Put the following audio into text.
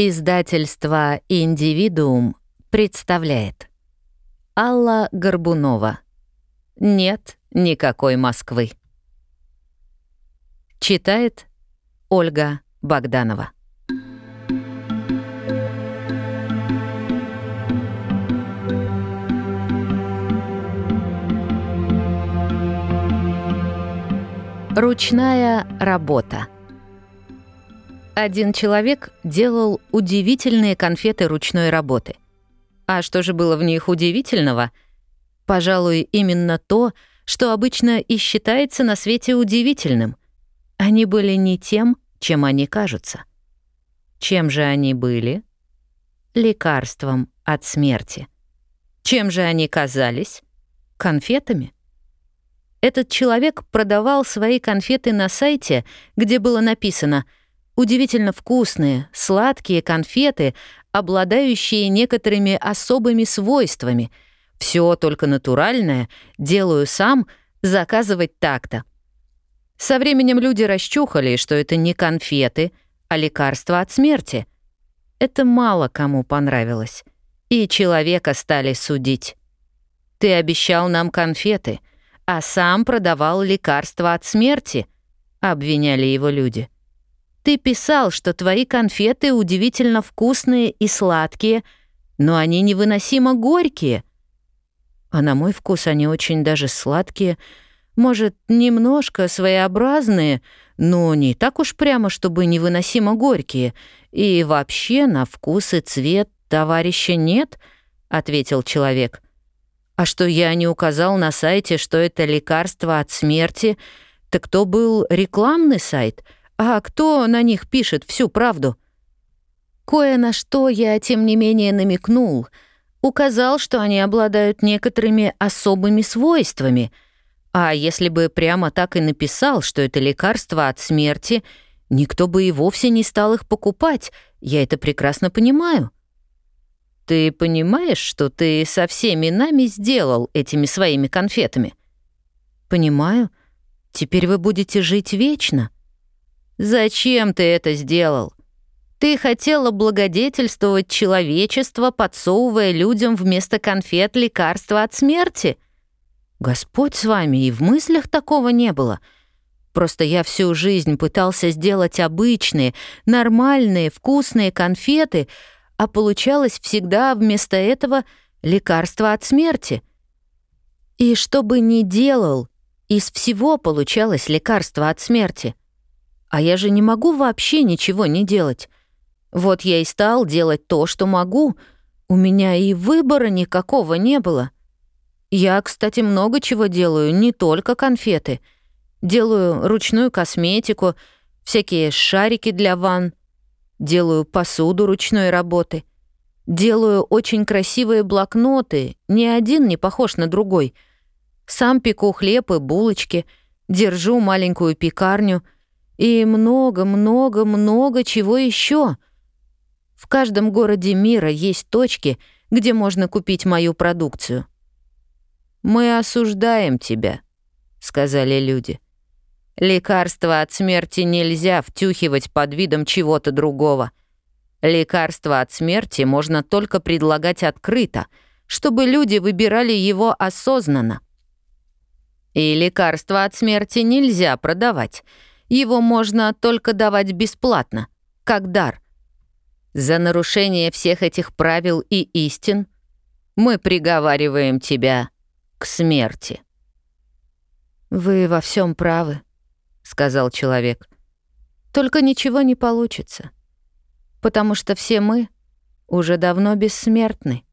Издательство «Индивидуум» представляет Алла Горбунова. «Нет никакой Москвы» Читает Ольга Богданова. Ручная работа — один человек делал удивительные конфеты ручной работы. А что же было в них удивительного? Пожалуй, именно то, что обычно и считается на свете удивительным. Они были не тем, чем они кажутся. Чем же они были? Лекарством от смерти. Чем же они казались? Конфетами. Этот человек продавал свои конфеты на сайте, где было написано — Удивительно вкусные, сладкие конфеты, обладающие некоторыми особыми свойствами. Все только натуральное, делаю сам, заказывать так-то. Со временем люди расчухали, что это не конфеты, а лекарство от смерти. Это мало кому понравилось. И человека стали судить. «Ты обещал нам конфеты», а сам продавал лекарства от смерти», — обвиняли его люди. Ты писал, что твои конфеты удивительно вкусные и сладкие, но они невыносимо горькие. А на мой вкус они очень даже сладкие, может, немножко своеобразные, но не так уж прямо, чтобы невыносимо горькие. И вообще на вкус и цвет товарища нет, — ответил человек. А что я не указал на сайте, что это лекарство от смерти, так то был рекламный сайт — а кто на них пишет всю правду? Кое на что я, тем не менее, намекнул. Указал, что они обладают некоторыми особыми свойствами. А если бы прямо так и написал, что это лекарство от смерти, никто бы и вовсе не стал их покупать. Я это прекрасно понимаю. Ты понимаешь, что ты со всеми нами сделал этими своими конфетами? Понимаю. Теперь вы будете жить вечно. — Зачем ты это сделал? Ты хотела благодетельствовать человечество, подсовывая людям вместо конфет лекарства от смерти? Господь с вами и в мыслях такого не было. Просто я всю жизнь пытался сделать обычные, нормальные, вкусные конфеты, а получалось всегда вместо этого лекарство от смерти. И что бы ни делал, из всего получалось лекарство от смерти. А я же не могу вообще ничего не делать. Вот я и стал делать то, что могу. У меня и выбора никакого не было. Я, кстати, много чего делаю, не только конфеты. Делаю ручную косметику, всякие шарики для ванн. Делаю посуду ручной работы. Делаю очень красивые блокноты, ни один не похож на другой. Сам пеку хлеб и булочки, держу маленькую пекарню — и много-много-много чего еще. В каждом городе мира есть точки, где можно купить мою продукцию. «Мы осуждаем тебя», — сказали люди. «Лекарство от смерти нельзя втюхивать под видом чего-то другого. Лекарство от смерти можно только предлагать открыто, чтобы люди выбирали его осознанно. И лекарство от смерти нельзя продавать» Его можно только давать бесплатно, как дар. За нарушение всех этих правил и истин мы приговариваем тебя к смерти». «Вы во всем правы», — сказал человек. «Только ничего не получится, потому что все мы уже давно бессмертны».